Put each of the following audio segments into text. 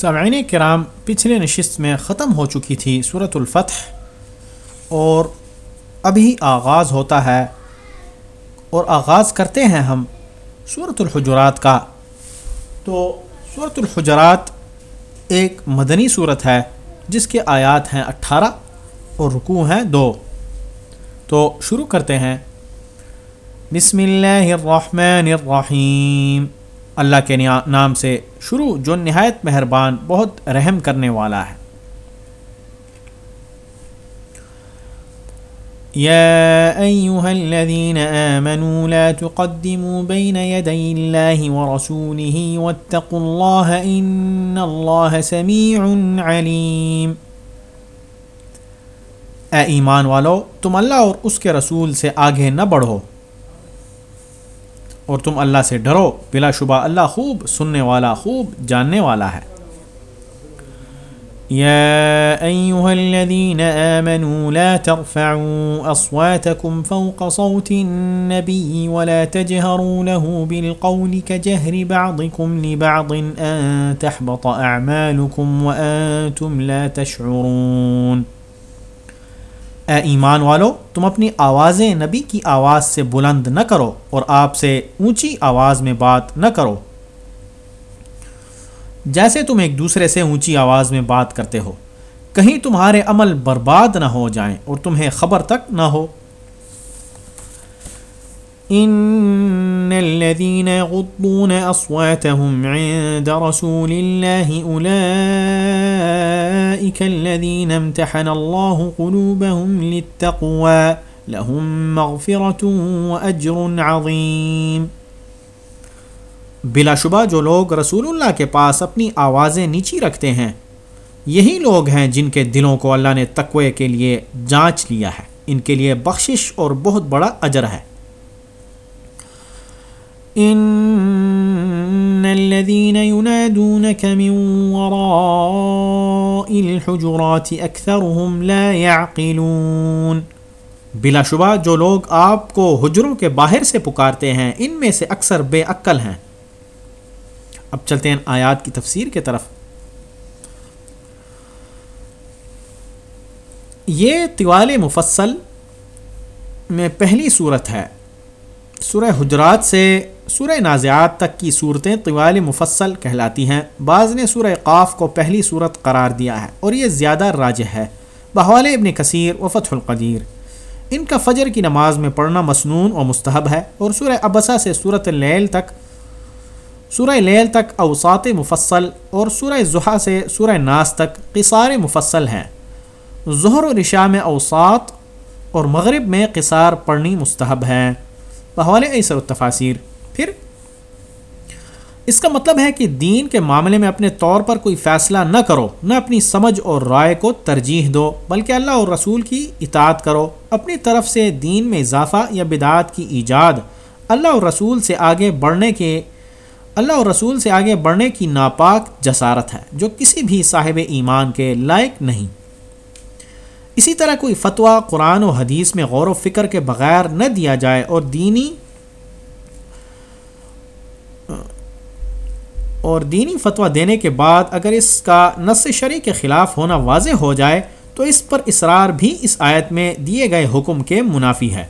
سامعین کرام، پچھلے نشست میں ختم ہو چکی تھی صورت الفتح اور ابھی آغاز ہوتا ہے اور آغاز کرتے ہیں ہم صورت الحجرات کا۔ تو صورت الحجرات ایک مدنی صورت ہے جس کے آیات ہیں اٹھارہ اور رکوع ہیں دو۔ تو شروع کرتے ہیں۔ بسم اللہ الرحمن الرحیم۔ اللہ کے نام سے شروع جو نہایت مہربان، بہت رحم کرنے والا ہے۔ يا أيها الذين آمنوا، لا تقدموا بين يدي الله ورسوله واتقوا الله إن الله سميع عليم اے ایمان والو، تم اللہ اور اس کے رسول سے آگے نہ بڑھو۔ اور تم اللہ سے ڈرو، بلا شبہ اللہ خوب سننے والا، خوب جاننے والا ہے۔ يا أيها الذين آمنوا لا ترفعوا أصواتكم فوق صوت النبي ولا تجهروا له بالقول كجهر بعضكم لبعض أن تحبط أعمالكم وأنتم لا تشعرون۔ اے ایمان والو، تم اپنی آوازیں نبی کی آواز سے بلند نہ کرو اور آپ سے اونچی آواز میں بات نہ کرو۔ جیسے تم ایک دوسرے سے اونچی آواز میں بات کرتے ہو، کہیں تمہارے عمل برباد نہ ہو جائیں اور تمہیں خبر تک نہ ہو۔ ان الذين يغضون اصواتهم عند رسول الله اولئك الذين امتحن الله قلوبهم للتقوى لهم مغفرة واجر عظيم۔ بلا شبہ جو لوگ رسول اللہ کے پاس اپنی آوازیں نیچی رکھتے ہیں، یہی لوگ ہیں جن کے دلوں کو اللہ نے تقوی کے لیے جانچ لیا ہے۔ ان کے لیے بخشش اور بہت بڑا اجر ہے۔ ان الذين ينادونك من وراء الحجرات اكثرهم لا يعقلون۔ بلا شبہ جو لوگ آپ کو حجروں کے باہر سے پکارتے ہیں، ان میں سے اکثر بے عقل ہیں۔ اب چلتے ہیں آیات کی تفسیر کے طرف۔ یہ طوال مفصل میں پہلی صورت ہے۔ سورہ حجرات سے سورہ نازعات تک کی صورتیں طوال مفصل کہلاتی ہیں۔ بعض نے سورہ قاف کو پہلی صورت قرار دیا ہے اور یہ زیادہ راج ہے۔ بحوال ابن کثیر و فتح القدیر۔ ان کا فجر کی نماز میں پڑھنا مصنون و مستحب ہے اور سورہ ابسا سے صورت لیل تک، سورہ لیل تک اوسات مفصل اور سورہ ضحا سے سورہ ناس تک قصار مفصل ہیں۔ ظہر و رشا میں اوسات اور مغرب میں قصار پڑھنی مستحب ہیں۔ بحوال ایسر التفاصیر پھر اس کا مطلب ہے کہ دین کے معاملے میں اپنے طور پر کوئی فیصلہ نہ کرو، نہ اپنی سمجھ اور رائے کو ترجیح دو، بلکہ اللہ اور رسول کی اطاعت کرو۔ اپنی طرف سے دین میں اضافہ یا بدعات کی ایجاد، اللہ اور رسول سے آگے بڑھنے کے، اللہ اور رسول سے آگے بڑھنے کی ناپاک جسارت ہے، جو کسی بھی صاحب ایمان کے لائق نہیں۔ اسی طرح کوئی فتویٰ قرآن و حدیث میں غور و فکر کے بغیر نہ دیا جائے اور دینی اور دینی فتویٰ دینے کے بعد اگر اس کا نس شرع کے خلاف ہونا واضح ہو جائے تو اس پر اصرار بھی اس آیت میں دیے گئے حکم کے منافی ہے۔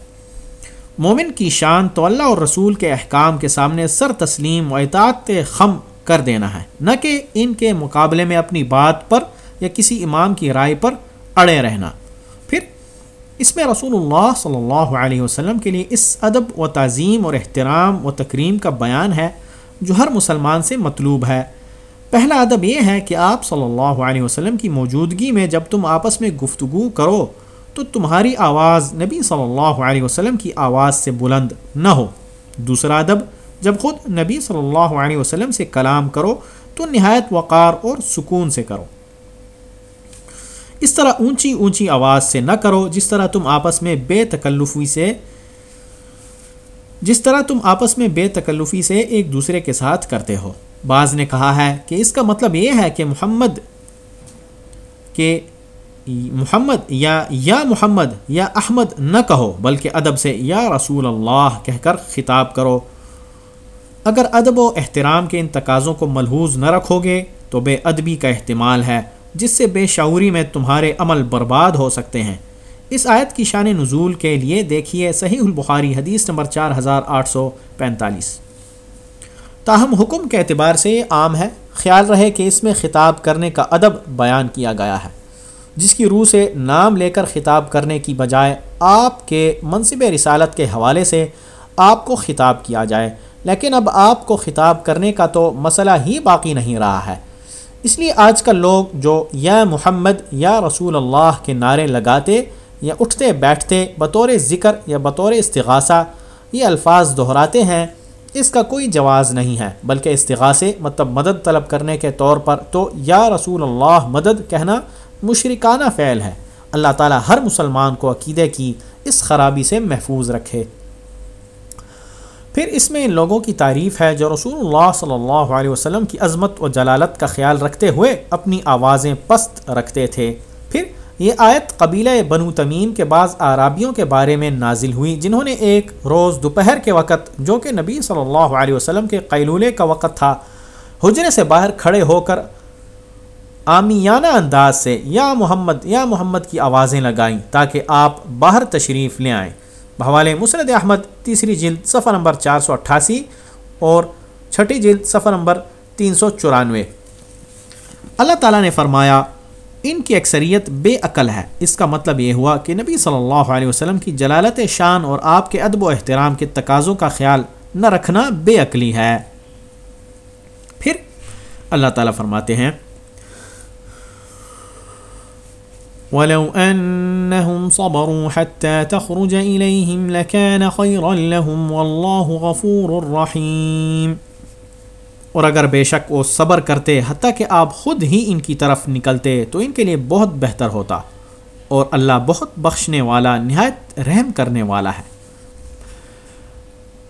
مومن کی شان تو اللہ اور رسول کے احکام کے سامنے سر تسلیم و اطاعت خم کر دینا ہے، نہ کہ ان کے مقابلے میں اپنی بات پر یا کسی امام کی رائے پر اڑے رہنا۔ پھر اس میں رسول اللہ صلی اللہ علیہ وسلم کے لیے اس ادب و تعظیم اور احترام و تکریم کا بیان ہے جو ہر مسلمان سے مطلوب ہے۔ پہلا ادب یہ ہے کہ آپ صلی اللہ علیہ وسلم کی موجودگی میں جب تم آپس میں گفتگو کرو تو تمہاری آواز نبی صلی اللہ علیہ وسلم کی آواز سے بلند نہ ہو۔ دوسرا ادب، جب خود نبی صلی اللہ علیہ وسلم سے کلام کرو تو نہایت وقار اور سکون سے کرو۔ اس طرح اونچی اونچی آواز سے نہ کرو جس طرح تم آپس میں بے تکلفی سے، جس طرح تم آپس میں بے تکلفی سے ایک دوسرے کے ساتھ کرتے ہو۔ بعض نے کہا ہے کہ اس کا مطلب یہ ہے کہ محمد کہ محمد یا یا محمد یا احمد نہ کہو، بلکہ ادب سے یا رسول اللہ کہہ کر خطاب کرو۔ اگر ادب و احترام کے ان تقاضوں کو ملحوظ نہ رکھو گے تو بے ادبی کا احتمال ہے۔ جس سے بے شعوری میں تمہارے عمل برباد ہو سکتے ہیں۔ اس آیت کی شان نزول کے لیے دیکھیے صحیح البخاری حدیث نمبر چار ہزار آٹھ سو پینتالیس۔ تاہم حکم کے اعتبار سے یہ عام ہے، خیال رہے کہ اس میں خطاب کرنے کا ادب بیان کیا گیا ہے، جس کی روح سے نام لے کر خطاب کرنے کی بجائے آپ کے منصب رسالت کے حوالے سے آپ کو خطاب کیا جائے۔ لیکن اب آپ کو خطاب کرنے کا تو مسئلہ ہی باقی نہیں رہا ہے۔ اس لیے آج کل لوگ جو یا محمد یا رسول اللہ کے نعرے لگاتے یا اٹھتے بیٹھتے بطور ذکر یا بطور استغاثہ یہ الفاظ دہراتے ہیں، اس کا کوئی جواز نہیں ہے۔ بلکہ استغاثے مطلب مدد طلب کرنے کے طور پر تو یا رسول اللہ مدد کہنا مشرکانہ فعل ہے۔ اللہ تعالیٰ ہر مسلمان کو عقیدے کی اس خرابی سے محفوظ رکھے۔ پھر اس میں ان لوگوں کی تعریف ہے جو رسول اللہ صلی اللہ علیہ وسلم کی عظمت و جلالت کا خیال رکھتے ہوئے اپنی آوازیں پست رکھتے تھے۔ پھر یہ آیت قبیلہ بنو تمیم کے بعض عرابیوں کے بارے میں نازل ہوئی، جنہوں نے ایک روز دوپہر کے وقت، جو کہ نبی صلی اللہ علیہ وسلم کے قیلولے کا وقت تھا، حجرے سے باہر کھڑے ہو کر آمیانہ انداز سے یا محمد یا محمد کی آوازیں لگائیں تاکہ آپ باہر تشریف لے آئیں۔ بحوالے مسرد احمد تیسری جلد صفحہ نمبر چار سو اٹھاسی اور چھٹی جلد صفحہ نمبر تین سو چورانوے۔ اللہ تعالیٰ نے فرمایا، ان کی اکثریت بے عقل ہے۔ اس کا مطلب یہ ہوا کہ نبی صلی اللہ علیہ وسلم کی جلالت شان اور آپ کے ادب و احترام کے تقاضوں کا خیال نہ رکھنا بے عقلی ہے۔ پھر اللہ تعالیٰ فرماتے ہیں ولو أنهم صبروا حتى تخرج إليهم لكان خيرا لهم والله غفور رحيم۔ اور اگر بے شک وہ صبر کرتے حتیٰ کہ آپ خود ہی ان کی طرف نکلتے تو ان کے لیے بہت بہتر ہوتا۔ اور اللہ بہت بخشنے والا، نہایت رحم کرنے والا ہے۔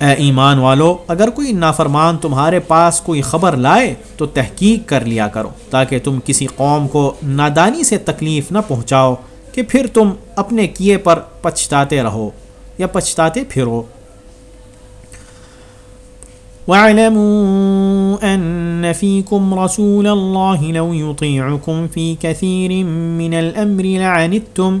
اے ایمان والو، اگر کوئی نافرمان تمہارے پاس کوئی خبر لائے تو تحقیق کر لیا کرو، تاکہ تم کسی قوم کو نادانی سے تکلیف نہ پہنچاؤ کہ پھر تم اپنے کیے پر پچھتاتے رہو یا پچھتاتے پھرو۔ واعلموا أن فيكم رسول الله لو يطيعكم في كثير من الأمر لعنتم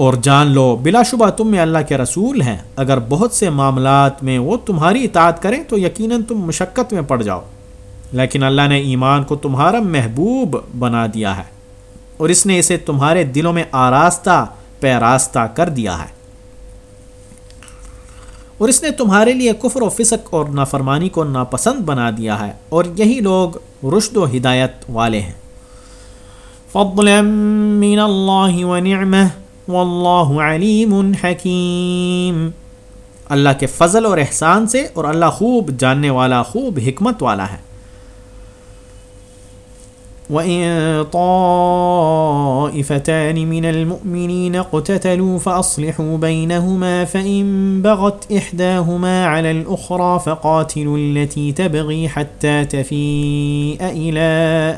اور جان لو، بلا شبہ تم میں اللہ کے رسول ہیں۔ اگر بہت سے معاملات میں وہ تمہاری اطاعت کریں تو یقیناً تم مشقت میں پڑ جاؤ۔ لیکن اللہ نے ایمان کو تمہارا محبوب بنا دیا ہے اور اس نے اسے تمہارے دلوں میں آراستہ پیراستہ کر دیا ہے۔ اور اس نے تمہارے لیے کفر و فسق اور نافرمانی کو ناپسند بنا دیا ہے اور یہی لوگ رشد و ہدایت والے ہیں۔ فضلا من اللہ واللہ علیم حکیم۔ اللہ کے فضل اور احسان سے اور اللہ خوب جاننے والا، خوب حکمت والا ہے۔ وَإِن طَائِفَتَانِ مِنَ الْمُؤْمِنِينَ اقْتَتَلُوا فَأَصْلِحُوا بَيْنَهُمَا فَإِن بَغَتْ إِحْدَاهُمَا عَلَى الْأُخْرَى فَقَاتِلُوا الَّتِي تَبْغِي حَتَّى تَفِيءَ إِلَى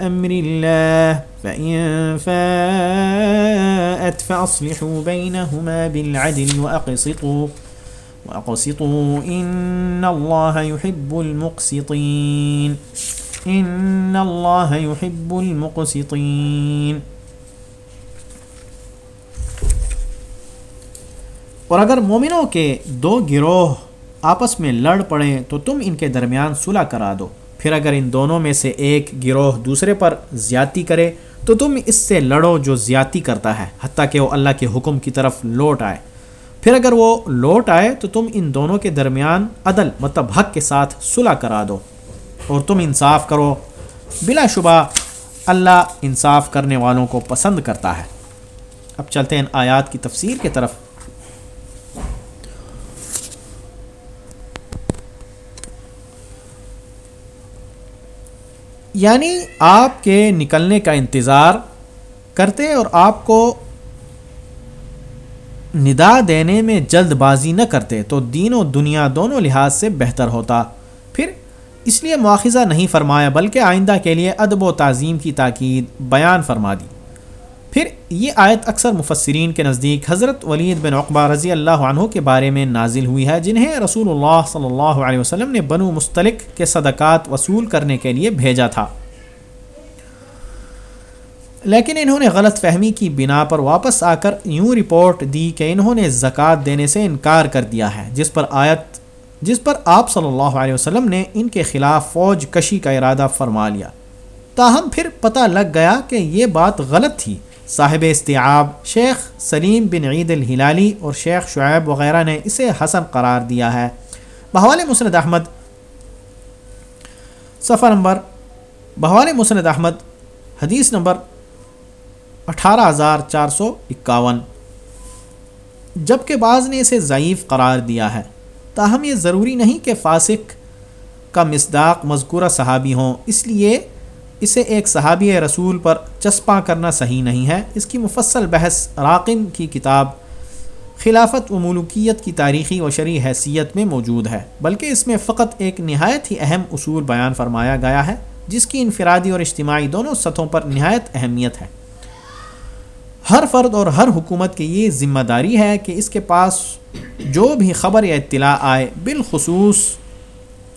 أَمْرِ اللَّهِ فإن فاءت فأصلحوا بينهما بالعدل وأقسطوا وأقسطوا إن الله يحب المقسطين إن الله يحب المقسطين اور اگر مومنوں کے دو گروہ آپس میں لڑ پڑیں تو تم ان کے درمیان صلح کرا دو۔ پھر اگر ان دونوں میں سے ایک گروہ دوسرے پر زیادتی کرے تو تم اس سے لڑو جو زیادتی کرتا ہے، حتیٰ کہ وہ اللہ کے حکم کی طرف لوٹ آئے۔ پھر اگر وہ لوٹ آئے تو تم ان دونوں کے درمیان عدل مطلب حق کے ساتھ صلح کرا دو۔ اور تم انصاف کرو۔ بلا شبہ اللہ انصاف کرنے والوں کو پسند کرتا ہے۔ اب چلتے ہیں آیات کی تفسیر کی طرف۔ یعنی آپ کے نکلنے کا انتظار کرتے اور آپ کو ندا دینے میں جلد بازی نہ کرتے تو دین و دنیا دونوں لحاظ سے بہتر ہوتا۔ پھر اس لیے مواخذہ نہیں فرمایا، بلکہ آئندہ کے لیے ادب و تعظیم کی تاکید بیان فرما دی۔ پھر یہ آیت اکثر مفسرین کے نزدیک حضرت ولید بن اقبا رضی اللہ عنہ کے بارے میں نازل ہوئی ہے، جنہیں رسول اللہ صلی اللہ علیہ وسلم نے بنو مستلق کے صدقات وصول کرنے کے لیے بھیجا تھا۔ لیکن انہوں نے غلط فہمی کی بنا پر واپس آ کر یوں رپورٹ دی کہ انہوں نے زکوٰۃ دینے سے انکار کر دیا ہے، جس پر آیت جس پر آپ صلی اللہ علیہ وسلم نے ان کے خلاف فوج کشی کا ارادہ فرما لیا۔ تاہم پھر پتہ لگ گیا کہ یہ بات غلط تھی۔ صاحب استعاب شیخ سلیم بن عید الہلالی اور شیخ شعیب وغیرہ نے اسے حسن قرار دیا ہے۔ بحوال مسند احمد، صفحہ نمبر، بحوال مسند احمد، حدیث نمبر اٹھارہ ہزار چار سو اکاون۔ جبکہ بعض نے اسے ضعیف قرار دیا ہے۔ تاہم یہ ضروری نہیں کہ فاسق کا مصداق مذکورہ صحابی ہوں۔ اس لیے اسے ایک صحابی رسول پر چسپاں کرنا صحیح نہیں ہے۔ اس کی مفصل بحث راقن کی کتاب خلافت و ملوکیت کی تاریخی و شرعی حیثیت میں موجود ہے۔ بلکہ اس میں فقط ایک نہایت ہی اہم اصول بیان فرمایا گیا ہے، جس کی انفرادی اور اجتماعی دونوں سطحوں پر نہایت اہمیت ہے۔ ہر فرد اور ہر حکومت کی یہ ذمہ داری ہے کہ اس کے پاس جو بھی خبر یا اطلاع آئے، بالخصوص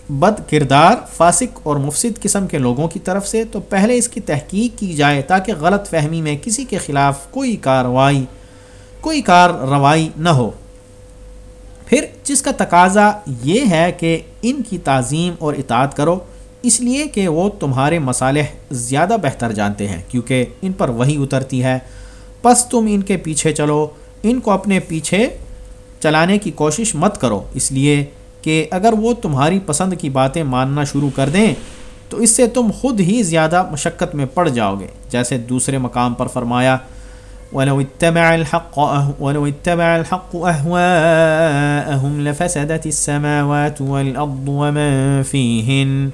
بد کردار، فاسق اور مفسد قسم کے لوگوں کی طرف سے، تو پہلے اس کی تحقیق کی جائے تاکہ غلط فہمی میں کسی کے خلاف کوئی کارروائی کوئی کارروائی نہ ہو۔ پھر جس کا تقاضا یہ ہے کہ ان کی تعظیم اور اطاعت کرو، اس لیے کہ وہ تمہارے مصالح زیادہ بہتر جانتے ہیں، کیونکہ ان پر وہی اترتی ہے۔ پس تم ان کے پیچھے چلو۔ ان کو اپنے پیچھے چلانے کی کوشش مت کرو۔ اس لیے کہ اگر وہ تمہاری پسند کی باتیں ماننا شروع کر دیں، تو اس سے تم خود ہی زیادہ مشقت میں پڑ جاؤ گے۔ جیسے دوسرے مقام پر فرمایا، وَلَوْ اتَّبَعَ وَلَوْ اتَّبَعَ الْحَقُّ أَهْوَاءَهُمْ لَفَسَدَتِ السَّمَاوَاتُ وَالْأَرْضُ وَمَن فِيهِنْ۔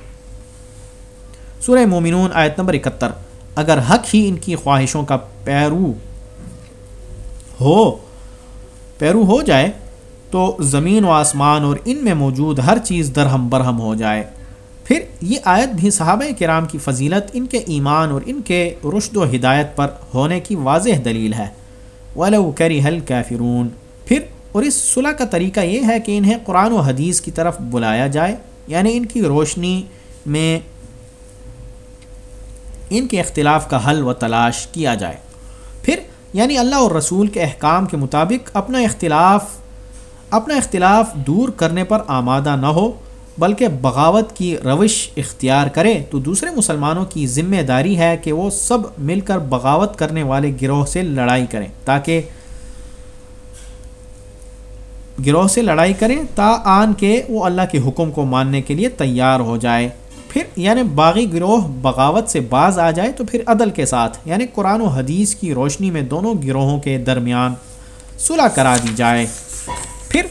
سورہ مومنون، آیت نمبر اکتر اگر حق ہی ان کی خواہشوں کا پیرو ہو۔ پیرو ہو جائے تو زمین و آسمان اور ان میں موجود ہر چیز درہم برہم ہو جائے۔ پھر یہ آیت بھی صحابہ کرام کی فضیلت ان کے ایمان اور ان کے رشد و ہدایت پر ہونے کی واضح دلیل ہے۔ ولو کری حل کیفرون پھر اور اس صلح کا طریقہ یہ ہے کہ انہیں قرآن و حدیث کی طرف بلایا جائے یعنی ان کی روشنی میں ان کے اختلاف کا حل و تلاش کیا جائے۔ پھر یعنی اللہ اور رسول کے احکام کے مطابق اپنا اختلاف اپنا اختلاف دور کرنے پر آمادہ نہ ہو، بلکہ بغاوت کی روش اختیار کرے۔ تو دوسرے مسلمانوں کی ذمہ داری ہے کہ وہ سب مل کر بغاوت کرنے والے گروہ سے لڑائی کریں، تاکہ گروہ سے لڑائی کریں تا آن کے وہ اللہ کے حکم کو ماننے کے لیے تیار ہو جائے۔ پھر یعنی باغی گروہ بغاوت سے باز آ جائے تو پھر عدل کے ساتھ یعنی قرآن و حدیث کی روشنی میں دونوں گروہوں کے درمیان صلح کرا دی جائے۔ پھر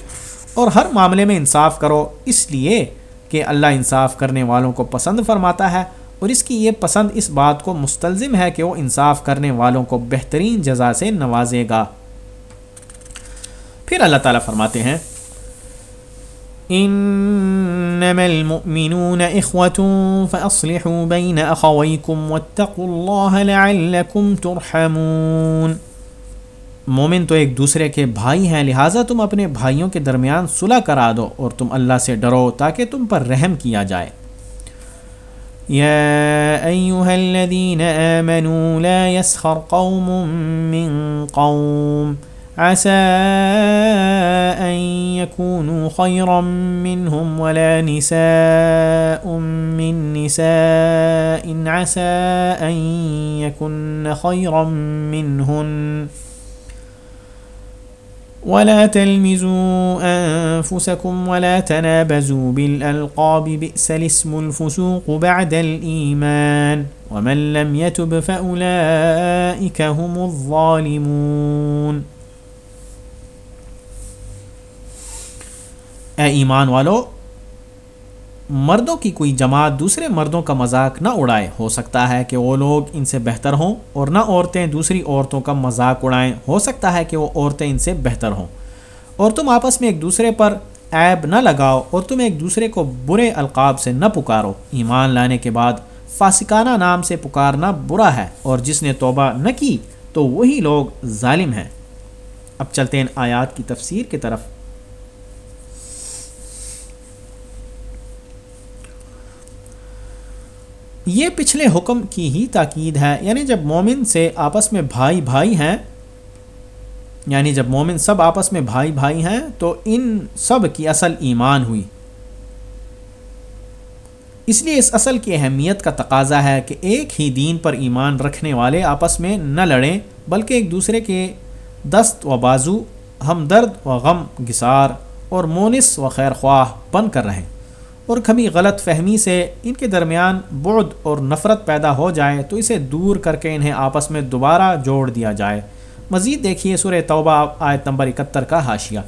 اور ہر معاملے میں انصاف کرو، اس لیے کہ اللہ انصاف کرنے والوں کو پسند فرماتا ہے اور اس کی یہ پسند اس بات کو مستلزم ہے کہ وہ انصاف کرنے والوں کو بہترین جزا سے نوازے گا۔ پھر اللہ تعالیٰ فرماتے ہیں انما المؤمنون اخوة فاصلحوا بين اخويكم واتقوا الله لعلكم ترحمون. مومن تو ایک دوسرے کے بھائی ہیں، لہٰذا تم اپنے بھائیوں کے درمیان صلح کرا دو اور تم اللہ سے ڈرو تاکہ تم پر رحم کیا جائے۔ يا أيها الذين آمنوا لا يسخر قوم من قوم۔ عسى أن يكونوا خيرا منهم ولا نساء من نساء عسى أن يكن خيرا منهن ولا تلمزوا أنفسكم ولا تنابزوا بالألقاب بئس الاسم الفسوق بعد الإيمان ومن لم يتب فأولئك هم الظالمون اے ایمان والو، مردوں کی کوئی جماعت دوسرے مردوں کا مذاق نہ اڑائے۔ ہو سکتا ہے کہ وہ لوگ ان سے بہتر ہوں اور نہ عورتیں دوسری عورتوں کا مذاق اڑائیں۔ ہو سکتا ہے کہ وہ عورتیں ان سے بہتر ہوں۔ اور تم آپس میں ایک دوسرے پر عیب نہ لگاؤ اور تم ایک دوسرے کو برے القاب سے نہ پکارو۔ ایمان لانے کے بعد فاسکانہ نام سے پکارنا برا ہے اور جس نے توبہ نہ کی تو وہی لوگ ظالم ہیں۔ اب چلتے ہیں آیات کی تفسیر کی طرف۔ یہ پچھلے حکم کی ہی تاکید ہے یعنی جب مومن سے آپس میں بھائی بھائی ہیں یعنی جب مومن سب آپس میں بھائی بھائی ہیں، تو ان سب کی اصل ایمان ہوئی۔ اس لیے اس اصل کی اہمیت کا تقاضا ہے کہ ایک ہی دین پر ایمان رکھنے والے آپس میں نہ لڑیں، بلکہ ایک دوسرے کے دست و بازو، ہمدرد و غم، گسار اور مونس و خیر خواہ بن کر رہیں۔ اور کبھی غلط فہمی سے ان کے درمیان بعد اور نفرت پیدا ہو جائے تو اسے دور کر کے انہیں آپس میں دوبارہ جوڑ دیا جائے۔ مزید دیکھیے سورہ توبہ آیت نمبر اکہتر کا حاشیہ۔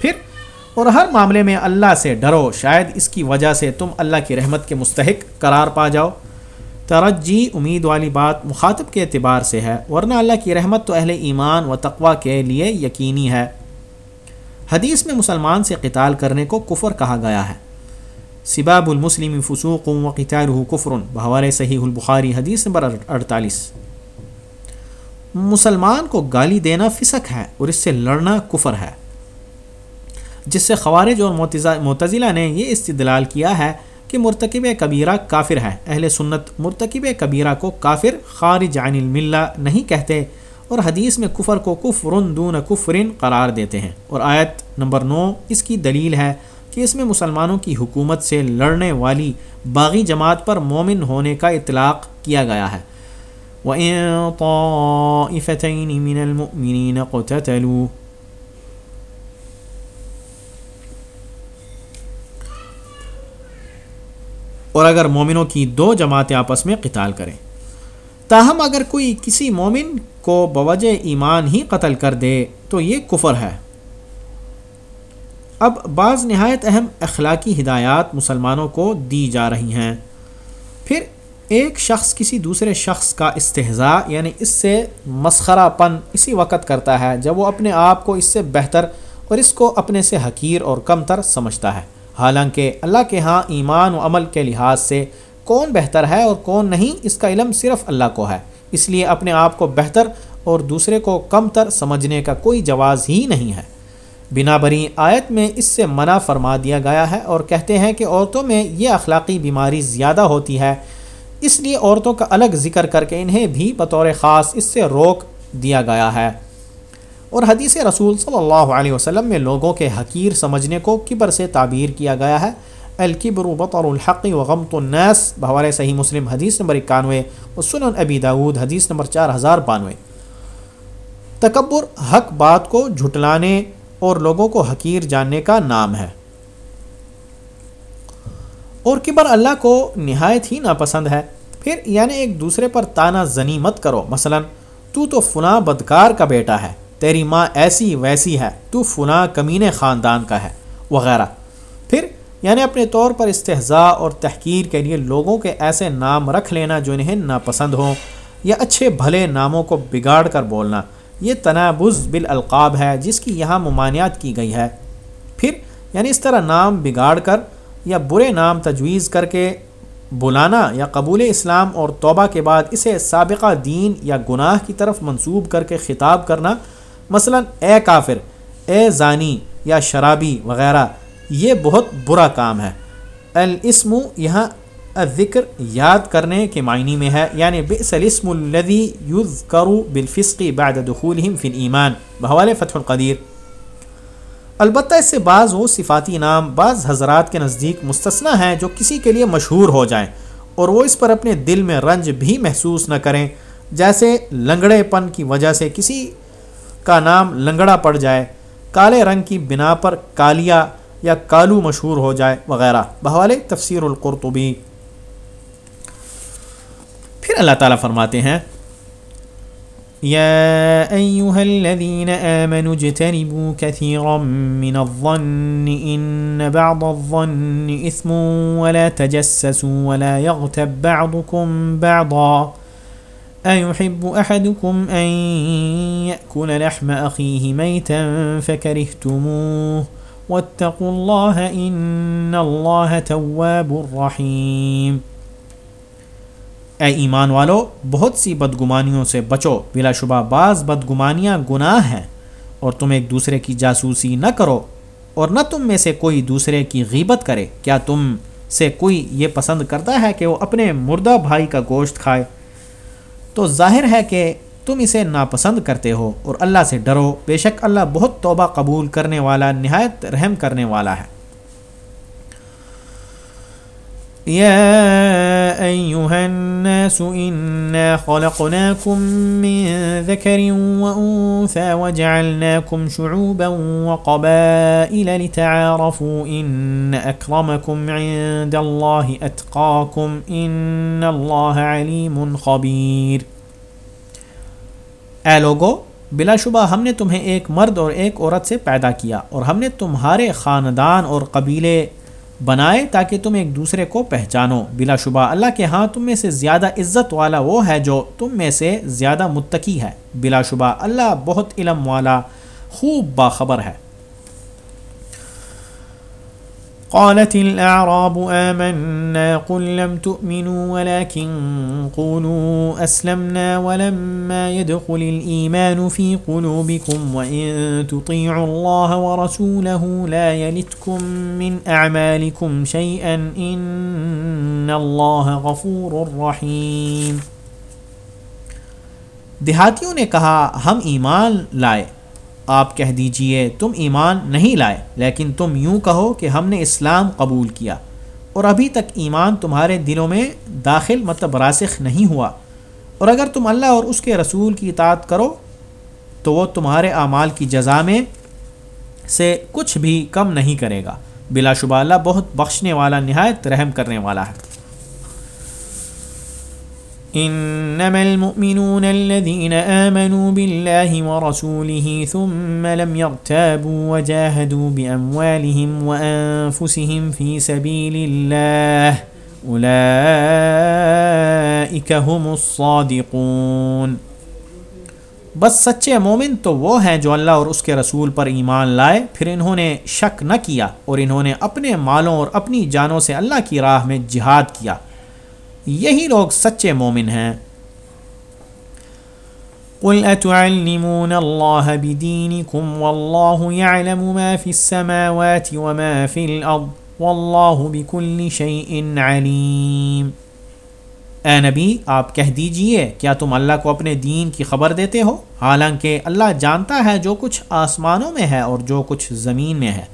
پھر، اور ہر معاملے میں اللہ سے ڈرو، شاید اس کی وجہ سے تم اللہ کی رحمت کے مستحق قرار پا جاؤ۔ ترجی، امید والی بات مخاطب کے اعتبار سے ہے، ورنہ اللہ کی رحمت تو اہل ایمان و تقوا کے لیے یقینی ہے۔ حدیث میں مسلمان سے قتال کرنے کو کفر کہا گیا ہے۔ سباب المسلم فسوق و قطار کفر بحوال صحیح البخاری حدیث نمبر اڑتالیس. مسلمان کو گالی دینا فسق ہے اور اس سے لڑنا کفر ہے. جس سے خوارج اور معتزلہ نے یہ استدلال کیا ہے کہ مرتکب کبیرہ کافر ہے اہل سنت مرتکب کبیرہ کو کافر، خارج عن الملہ نہیں کہتے اور حدیث میں کفر کو کفرن دون کفرن قرار دیتے ہیں. اور آیت نمبر نو اس کی دلیل ہے کہ اس میں مسلمانوں کی حکومت سے لڑنے والی باغی جماعت پر مومن ہونے کا اطلاق کیا گیا ہے۔ وَإِن طَائِفَتَيْنِ مِنَ الْمُؤْمِنِينَ قُتَتَلُوا اور اگر مومنوں کی دو جماعتیں آپس میں قتال کریں۔ تاہم اگر کوئی کسی مومن کو بوجہ ایمان ہی قتل کر دے تو یہ کفر ہے۔ اب بعض نہایت اہم اخلاقی ہدایات مسلمانوں کو دی جا رہی ہیں۔ پھر ایک شخص کسی دوسرے شخص کا استحضاء یعنی اس سے مسخرہ پن اسی وقت کرتا ہے جب وہ اپنے آپ کو اس سے بہتر اور اس کو اپنے سے حقیر اور کم تر سمجھتا ہے۔ حالانکہ اللہ کے ہاں ایمان و عمل کے لحاظ سے کون بہتر ہے اور کون نہیں، اس کا علم صرف اللہ کو ہے۔ اس لیے اپنے آپ کو بہتر اور دوسرے کو کم تر سمجھنے کا کوئی جواز ہی نہیں ہے۔ بنا بری آیت میں اس سے منع فرما دیا گیا ہے اور کہتے ہیں کہ عورتوں میں یہ اخلاقی بیماری زیادہ ہوتی ہے، اس لیے عورتوں کا الگ ذکر کر کے انہیں بھی بطور خاص اس سے روک دیا گیا ہے۔ اور حدیث رسول صلی اللہ علیہ وسلم میں لوگوں کے حقیر سمجھنے کو کبر سے تعبیر کیا گیا ہے۔ الکبر بطر الحق و غمت الناس بحوال صحیح مسلم حدیث نمبر اکانوے اور سنن ابی داود حدیث نمبر چار ہزار بانوے۔ تکبر حق بات کو جھٹلانے اور لوگوں کو حقیر جاننے کا نام ہے۔ اور کبر اللہ کو نہایت ہی ناپسند ہے۔ پھر یعنی ایک دوسرے پر تانا زنی مت کرو۔ مثلا، تو تو فنا بدکار کا بیٹا ہے۔ تیری ماں ایسی ویسی ہے۔ تو فنا کمین خاندان کا ہے۔ وغیرہ۔ پھر یعنی اپنے طور پر استحضاء اور تحقیر کے لیے لوگوں کے ایسے نام رکھ لینا جو انہیں ناپسند ہوں، یا اچھے بھلے ناموں کو بگاڑ کر بولنا۔ یہ تنابز بالالقاب ہے، جس کی یہاں ممانعت کی گئی ہے۔ پھر یعنی اس طرح نام بگاڑ کر یا برے نام تجویز کر کے بلانا یا قبول اسلام اور توبہ کے بعد اسے سابقہ دین یا گناہ کی طرف منسوب کر کے خطاب کرنا، مثلا اے کافر، اے زانی یا شرابی وغیرہ، یہ بہت برا کام ہے۔ الاسم یہاں ذکر یاد کرنے کے معنی میں ہے یعنی الاسم الذي يذكر بالفسق بعد دخولهم في الايمان بحوالے فتح القدیر۔ البتہ اس سے بعض وہ صفاتی نام بعض حضرات کے نزدیک مستثنا ہیں جو کسی کے لیے مشہور ہو جائیں اور وہ اس پر اپنے دل میں رنج بھی محسوس نہ کریں۔ جیسے لنگڑے پن کی وجہ سے کسی کا نام لنگڑا پڑ جائے، کالے رنگ کی بنا پر کالیا یا کالو مشہور ہو جائے وغیرہ۔ بحوالے تفسیر القرطبی۔ پھر اللہ تعالیٰ فرماتے ہیں يا أيها الذين آمنوا اجتنبوا كثيرا من الظن إن بعض الظن إثم ولا تجسسوا ولا يغتب بعضكم بعضا۔ أيحب أحدكم أن يأكل لحم أخيه ميتا فكرهتموه واتقوا الله إن الله تواب رحيم اے ایمان والو، بہت سی بدگمانیوں سے بچو۔ بلا شبہ بعض بدگمانیاں گناہ ہیں اور تم ایک دوسرے کی جاسوسی نہ کرو اور نہ تم میں سے کوئی دوسرے کی غیبت کرے۔ کیا تم سے کوئی یہ پسند کرتا ہے کہ وہ اپنے مردہ بھائی کا گوشت کھائے؟ تو ظاہر ہے کہ تم اسے ناپسند کرتے ہو اور اللہ سے ڈرو۔ بے شک اللہ بہت توبہ قبول کرنے والا، نہایت رحم کرنے والا ہے۔ يا أيها الناس إنا خلقناكم من ذكر وأنثى وجعلناكم شعوبا وقبائل لتعارفوا إن أكرمكم عند الله أتقاكم إن الله عليم خبير۔ اے لوگو، بلا شبہ ہم نے تمہیں ایک مرد اور ایک عورت سے پیدا کیا اور ہم نے تمہارے خاندان اور قبیلے بنائے تاکہ تم ایک دوسرے کو پہچانو۔ بلا شبہ، اللہ کے ہاں تم میں سے زیادہ عزت والا وہ ہے جو تم میں سے زیادہ متقی ہے۔ بلا شبہ، اللہ بہت علم والا، خوب باخبر ہے۔ قالت الأعراب آمنا قل لم تؤمنوا ولكن قولوا أسلمنا ولما يدخل الإيمان في قلوبكم وإن تطيعوا الله ورسوله لا يلتكم من أعمالكم شيئا إن الله غفور رحيم۔ دیہاتیوں نے کہا، ہم ایمان لائے۔ آپ کہہ دیجیے، تم ایمان نہیں لائے، لیکن تم یوں کہو کہ ہم نے اسلام قبول کیا۔ اور ابھی تک ایمان تمہارے دلوں میں داخل مطلب راسخ نہیں ہوا۔ اور اگر تم اللہ اور اس کے رسول کی اطاعت کرو، تو وہ تمہارے اعمال کی جزا میں سے کچھ بھی کم نہیں کرے گا۔ بلا شبہ اللہ، بہت بخشنے والا، نہایت رحم کرنے والا ہے۔ انما المؤمنون الذين آمنوا بالله ورسوله ثم لم يرتابوا وجاهدوا بأموالهم وأنفسهم في سبيل الله أولئك هم الصادقون۔ بس سچے مومن تو وہ ہیں جو اللہ اور اس کے رسول پر ایمان لائے، پھر انہوں نے شک نہ کیا اور انہوں نے اپنے مالوں اور اپنی جانوں سے اللہ کی راہ میں جہاد کیا۔ یہی لوگ سچے مومن ہیں۔ قل اتعلمون الله بدينكم والله يعلم ما في السماوات وما في الارض والله بكل شيء عليم۔ اے نبی، آپ کہہ دیجیے، کیا تم اللہ کو اپنے دین کی خبر دیتے ہو؟ حالانکہ اللہ جانتا ہے جو کچھ آسمانوں میں ہے اور جو کچھ زمین میں ہے،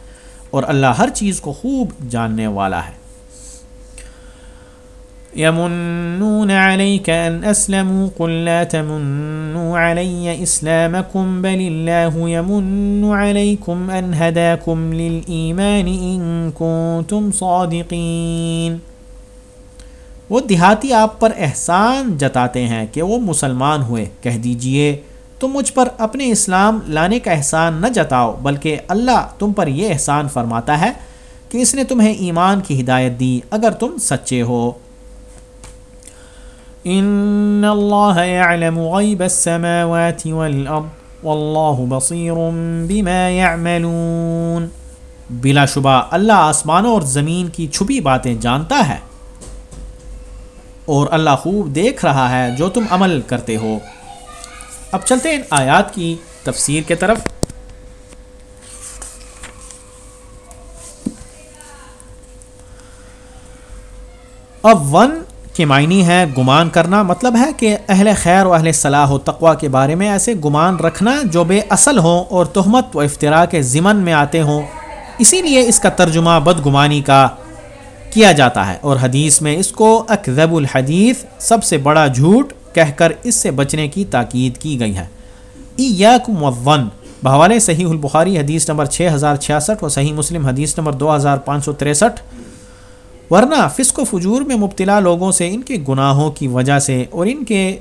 اور اللہ ہر چیز کو خوب جاننے والا ہے۔ يمنون عليك أن أسلموا قل لا تمنوا علي إسلامكم بل الله يمن عليكم أن هداكم للإيمان إن كنتم صادقين۔ وہ دیہاتی آپ پر احسان جتاتے ہیں کہ وہ مسلمان ہوئے۔ کہہ دیجیے، تم مجھ پر اپنے اسلام لانے کا احسان نہ جتاؤ، بلکہ اللہ تم پر یہ احسان فرماتا ہے کہ اس نے تمہیں ایمان کی ہدایت دی۔ اگر تم سچے ہو ان اللہ يعلم غیب السماوات والارض واللہ بصیر بما يعملون۔ بلا شبہ، اللہ آسمانوں اور زمین کی چھپی باتیں جانتا ہے اور اللہ خوب دیکھ رہا ہے جو تم عمل کرتے ہو۔ اب چلتے ہیں آیات کی تفسیر کے طرف۔ اب ون کے معنی ہے گمان کرنا مطلب ہے کہ اہل خیر و اہل صلاح و تقوا کے بارے میں ایسے گمان رکھنا جو بے اصل ہوں اور تہمت و افطراء کے ضمن میں آتے ہوں۔ اسی لیے اس کا ترجمہ بدگمانی کا کیا جاتا ہے اور حدیث میں اس کو اکذب الحدیث سب سے بڑا جھوٹ کہہ کر اس سے بچنے کی تاکید کی گئی ہے۔ ایاکم والظن۔ بحوالے صحیح البخاری حدیث نمبر 6066 و صحیح مسلم حدیث نمبر 2563 ورنہ فسق و فجور میں مبتلا لوگوں سے ان کے گناہوں کی وجہ سے اور ان کے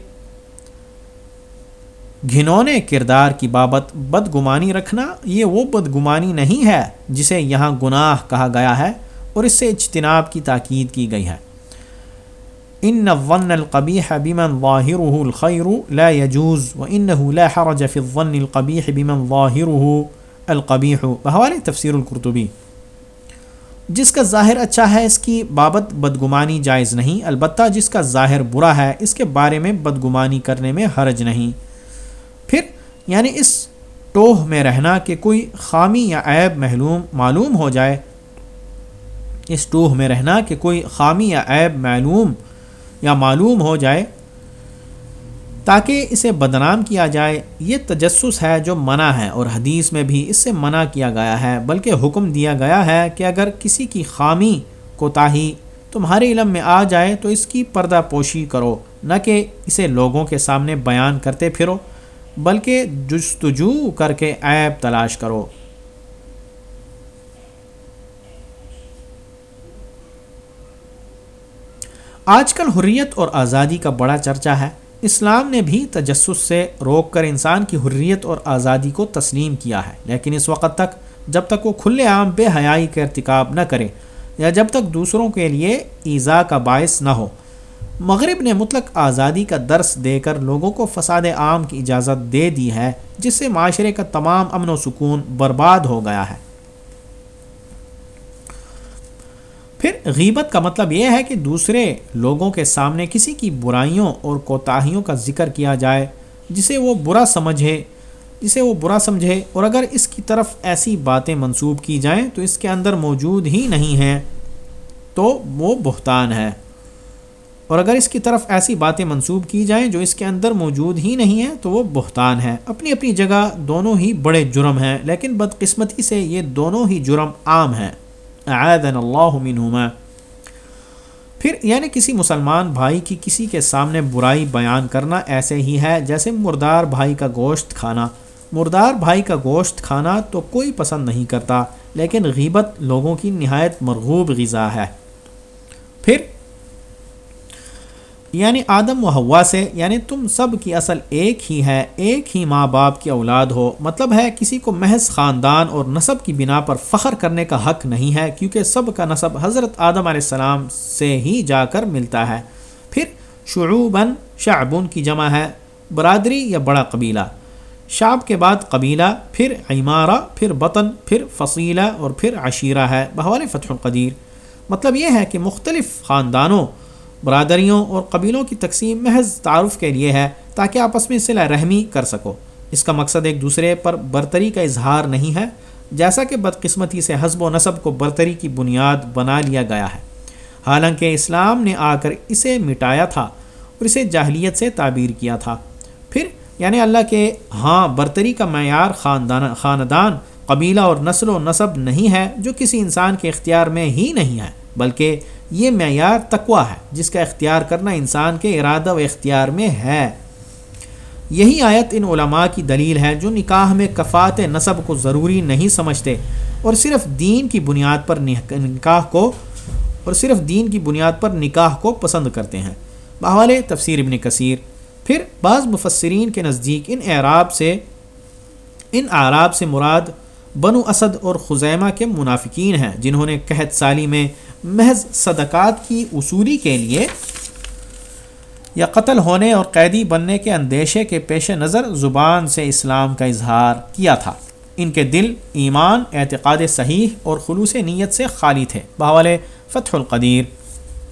گھنونے کردار کی بابت بدگمانی رکھنا، یہ وہ بدگمانی نہیں ہے جسے یہاں گناہ کہا گیا ہے اور اس سے اجتناب کی تاکید کی گئی ہے۔ ان ون القبیح بمن ظاہره الخیر لا يجوز وانه لا حرج في الظن القبیح بمن ظاہره القبیح۔ بحوالِ تفسیر القرطبی۔ جس کا ظاہر اچھا ہے، اس کی بابت بدگمانی جائز نہیں۔ البتہ جس کا ظاہر برا ہے، اس کے بارے میں بدگمانی کرنے میں حرج نہیں۔ پھر یعنی اس ٹوہ میں رہنا کہ کوئی خامی یا عیب محلوم معلوم ہو جائے۔ اس ٹوہ میں رہنا کہ کوئی خامی یا عیب معلوم یا معلوم ہو جائے۔ تاکہ اسے بدنام کیا جائے، یہ تجسس ہے جو منع ہے اور حدیث میں بھی اس سے منع کیا گیا ہے، بلکہ حکم دیا گیا ہے کہ اگر کسی کی خامی کوتاہی تمہارے علم میں آ جائے تو اس کی پردہ پوشی کرو، نہ کہ اسے لوگوں کے سامنے بیان کرتے پھرو، بلکہ جستجو کر کے عیب تلاش کرو۔ آج کل حریت اور آزادی کا بڑا چرچہ ہے۔ اسلام نے بھی تجسس سے روک کر انسان کی حریت اور آزادی کو تسلیم کیا ہے۔ لیکن اس وقت تک جب تک وہ کھلے عام بے حیائی کا ارتکاب نہ کرے یا جب تک دوسروں کے لیے ایزا کا باعث نہ ہو۔ مغرب نے مطلق آزادی کا درس دے کر لوگوں کو فساد عام کی اجازت دے دی ہے، جس سے معاشرے کا تمام امن و سکون برباد ہو گیا ہے۔ پھر غیبت کا مطلب یہ ہے کہ دوسرے لوگوں کے سامنے کسی کی برائیوں اور کوتاہیوں کا ذکر کیا جائے، جسے وہ برا سمجھے، جسے وہ برا سمجھے۔ اور اگر اس کی طرف ایسی باتیں منسوب کی جائیں تو اس کے اندر موجود ہی نہیں ہیں، تو وہ بہتان ہے۔ اور اگر اس کی طرف ایسی باتیں منسوب کی جائیں جو اس کے اندر موجود ہی نہیں ہیں، تو وہ بہتان ہے۔ اپنی اپنی جگہ دونوں ہی بڑے جرم ہیں، لیکن بدقسمتی سے یہ دونوں ہی جرم عام ہیں۔ اعاذنا اللہ منہما۔ پھر یعنی کسی مسلمان بھائی کی کسی کے سامنے برائی بیان کرنا ایسے ہی ہے جیسے مردار بھائی کا گوشت کھانا۔ مردار بھائی کا گوشت کھانا تو کوئی پسند نہیں کرتا، لیکن غیبت لوگوں کی نہایت مرغوب غذا ہے۔ پھر یعنی آدم و ہوا سے یعنی تم سب کی اصل ایک ہی ہے، ایک ہی ماں باپ کی اولاد ہو۔ مطلب ہے کسی کو محض خاندان اور نصب کی بنا پر فخر کرنے کا حق نہیں ہے، کیونکہ سب کا نصب حضرت آدم علیہ السلام سے ہی جا کر ملتا ہے۔ پھر شعوباً شعبن کی جمع ہے، برادری یا بڑا قبیلہ۔ شعب کے بعد قبیلہ، پھر عمارہ، پھر بطن، پھر فصیلہ اور پھر عشیرہ ہے بحوال فتح القدیر۔ مطلب یہ ہے کہ مختلف خاندانوں برادریوں اور قبیلوں کی تقسیم محض تعارف کے لیے ہے تاکہ آپس میں صلاح رحمی کر سکو۔ اس کا مقصد ایک دوسرے پر برتری کا اظہار نہیں ہے، جیسا کہ بدقسمتی سے حزب و نصب کو برتری کی بنیاد بنا لیا گیا ہے۔ حالانکہ اسلام نے آ کر اسے مٹایا تھا اور اسے جاہلیت سے تعبیر کیا تھا۔ پھر یعنی اللہ کے ہاں برتری کا معیار خاندان خاندان، قبیلہ اور نسل و نصب نہیں ہے، جو کسی انسان کے اختیار میں ہی نہیں ہے۔ بلکہ یہ معیار تقوا ہے، جس کا اختیار کرنا انسان کے ارادہ و اختیار میں ہے۔ یہی آیت ان علماء کی دلیل ہے جو نکاح میں کفات نصب کو ضروری نہیں سمجھتے اور صرف دین کی بنیاد پر نکاح کو اور صرف دین کی بنیاد پر نکاح کو پسند کرتے ہیں۔ بحال تفسیر ابن کثیر۔ پھر بعض مفسرین کے نزدیک ان اعراب سے ان اعراب سے مراد بنو اسد اور خزیمہ کے منافقین ہیں، جنہوں نے قحط سالی میں محض صدقات کی اصولی کے لیے یا قتل ہونے اور قیدی بننے کے اندیشے کے پیش نظر زبان سے اسلام کا اظہار کیا تھا۔ ان کے دل ایمان، اعتقاد صحیح اور خلوص نیت سے خالی تھے۔ بحال فتح القدیر۔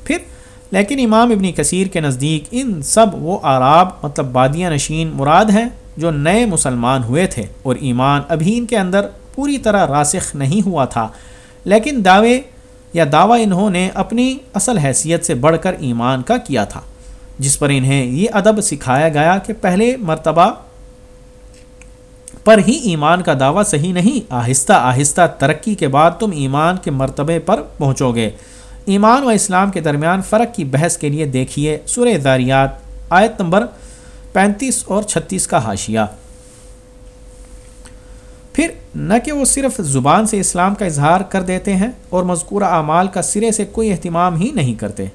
پھر، لیکن امام ابن کثیر کے نزدیک ان سب وہ آراب مطلب بادیاں نشین مراد ہیں جو نئے مسلمان ہوئے تھے اور ایمان ابھی ان کے اندر پوری طرح راسخ نہیں ہوا تھا۔ لیکن دعوے یا دعویٰ انہوں نے اپنی اصل حیثیت سے بڑھ کر ایمان کا کیا تھا، جس پر انہیں یہ ادب سکھایا گیا کہ پہلے مرتبہ پر ہی ایمان کا دعویٰ صحیح نہیں، آہستہ آہستہ ترقی کے بعد تم ایمان کے مرتبے پر پہنچو گے۔ ایمان و اسلام کے درمیان فرق کی بحث کے لیے دیکھیے سورہ داریات آیت نمبر پینتیس اور چھتیس کا حاشیہ۔ پھر نہ کہ وہ صرف زبان سے اسلام کا اظہار کر دیتے ہیں اور مذکورہ اعمال کا سرے سے کوئی اہتمام ہی نہیں کرتے۔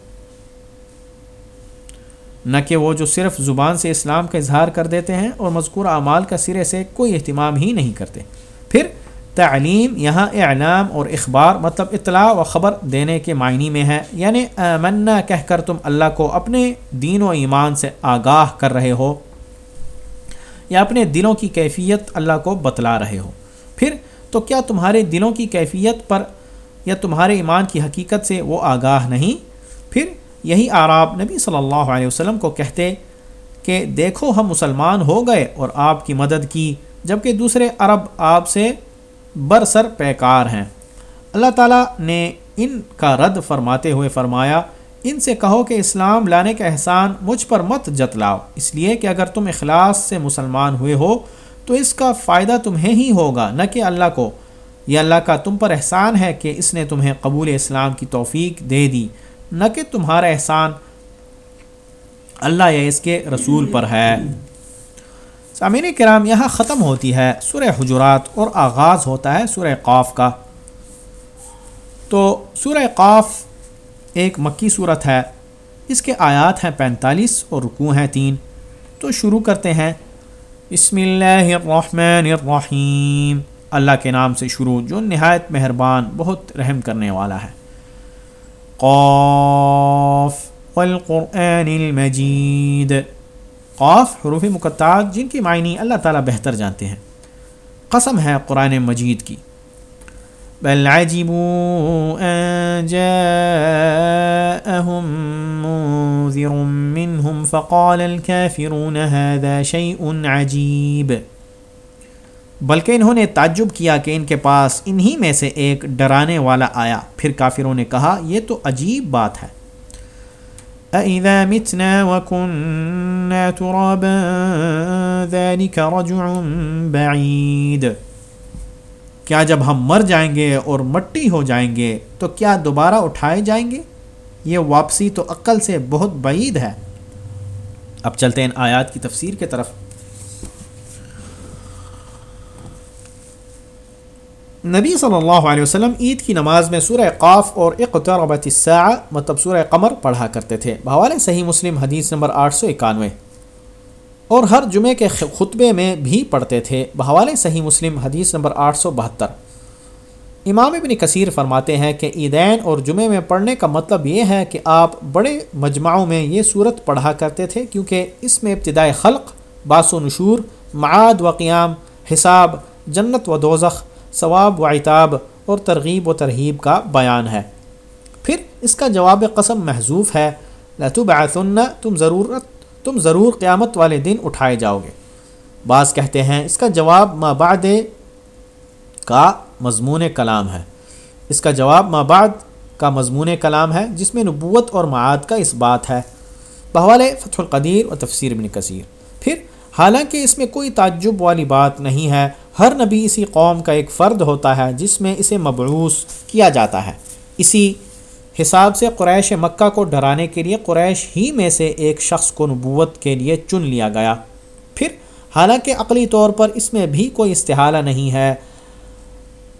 نہ کہ وہ جو صرف زبان سے اسلام کا اظہار کر دیتے ہیں اور مذکورہ اعمال کا سرے سے کوئی اہتمام ہی نہیں کرتے۔ پھر تعلیم، یہاں اعلام اور اخبار مطلب اطلاع و خبر دینے کے معنی میں ہے۔ یعنی منا کہہ کر تم اللہ کو اپنے دین و ایمان سے آگاہ کر رہے ہو۔ یا اپنے دلوں کی کیفیت اللہ کو بتلا رہے ہو۔ پھر تو کیا تمہارے دلوں کی کیفیت پر یا تمہارے ایمان کی حقیقت سے وہ آگاہ نہیں؟ پھر یہی آراب نبی صلی اللہ علیہ وسلم کو کہتے کہ دیکھو ہم مسلمان ہو گئے اور آپ کی مدد کی، جبکہ دوسرے عرب آپ سے برسر پیکار ہیں۔ اللہ تعالیٰ نے ان کا رد فرماتے ہوئے فرمایا ان سے کہو کہ اسلام لانے کا احسان مجھ پر مت جتلاؤ، اس لیے کہ اگر تم اخلاص سے مسلمان ہوئے ہو، تو اس کا فائدہ تمہیں ہی ہوگا، نہ کہ اللہ کو۔ یہ اللہ کا تم پر احسان ہے کہ اس نے تمہیں قبول اسلام کی توفیق دے دی، نہ کہ تمہارا احسان اللہ یا اس کے رسول پر ہے۔ سامعین کرام، یہاں ختم ہوتی ہے سورہ حجرات اور آغاز ہوتا ہے سورہ قاف کا۔ تو سورہ قاف ایک مکی صورت ہے۔ اس کے آیات ہیں پینتالیس اور رکوع ہیں تین۔ تو شروع کرتے ہیں۔ بسم اللہ الرحمن الرحیم۔ اللہ کے نام سے شروع، جو نہایت مہربان، بہت رحم کرنے والا ہے۔ قاف والقرآن المجید۔ قاف حروف مقطعات، جن کی معنی اللہ تعالیٰ بہتر جانتے ہیں۔ قسم ہے قرآن مجید کی۔ بل عجبوا أن جاءهم منذر منهم فقال الكافرون هذا شيء عجيب۔ بلکہ انہوں نے تعجب کیا کہ ان کے پاس انہی میں سے ایک ڈرانے والا آیا۔ پھر کافروں نے کہا، یہ تو عجیب بات ہے۔ أَإِذَا مِتْنَا وَكُنَّا تُرَابًا ذَلِكَ رَجُعٌ بَعِيدٌ۔ کیا جب ہم مر جائیں گے اور مٹی ہو جائیں گے تو کیا دوبارہ اٹھائے جائیں گے؟ یہ واپسی تو عقل سے بہت بعید ہے۔ اب چلتے ہیں آیات کی تفسیر کے طرف۔ نبی صلی اللہ علیہ وسلم عید کی نماز میں سورہ قاف اور اقتربت الساعہ مطلب سورہ قمر پڑھا کرتے تھے۔ بحوالِ صحیح مسلم حدیث نمبر آٹھ سو اکانوے۔ اور ہر جمعے کے خطبے میں بھی پڑھتے تھے۔ بحوالِ صحیح مسلم حدیث نمبر آٹھ سو بہتر۔ امام ابن کثیر فرماتے ہیں کہ عیدین اور جمعے میں پڑھنے کا مطلب یہ ہے کہ آپ بڑے مجمعوں میں یہ صورت پڑھا کرتے تھے، کیونکہ اس میں ابتداء خلق باس و نشور، معاد و قیام، حساب، جنت و دوزخ، ثواب و عتاب اور ترغیب و ترہیب کا بیان ہے۔ پھر اس کا جواب قسم محضوف ہے۔ لتو تم ضرورت تم ضرور قیامت والے دن اٹھائے جاؤ گے۔ بعض کہتے ہیں اس کا جواب ما بعد کا مضمون کلام ہے۔ اس کا جواب ما بعد کا مضمون کلام ہے، جس میں نبوت اور معاد کا اس بات ہے۔ بحوال فتح القدیر و تفسیر بن کثیر۔ پھر، حالانکہ اس میں کوئی تعجب والی بات نہیں ہے، ہر نبی اسی قوم کا ایک فرد ہوتا ہے، جس میں اسے مبعوث کیا جاتا ہے۔ اسی حساب سے قریش مکہ کو ڈرانے کے لیے قریش ہی میں سے ایک شخص کو نبوت کے لیے چن لیا گیا۔ پھر، حالانکہ عقلی طور پر اس میں بھی کوئی استحالہ نہیں ہے،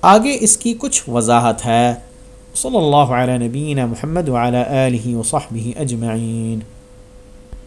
آگے اس کی کچھ وضاحت ہے۔ صلی اللہ علیہ نبین محمد وعلی آلہ وصحبہ اجمعین۔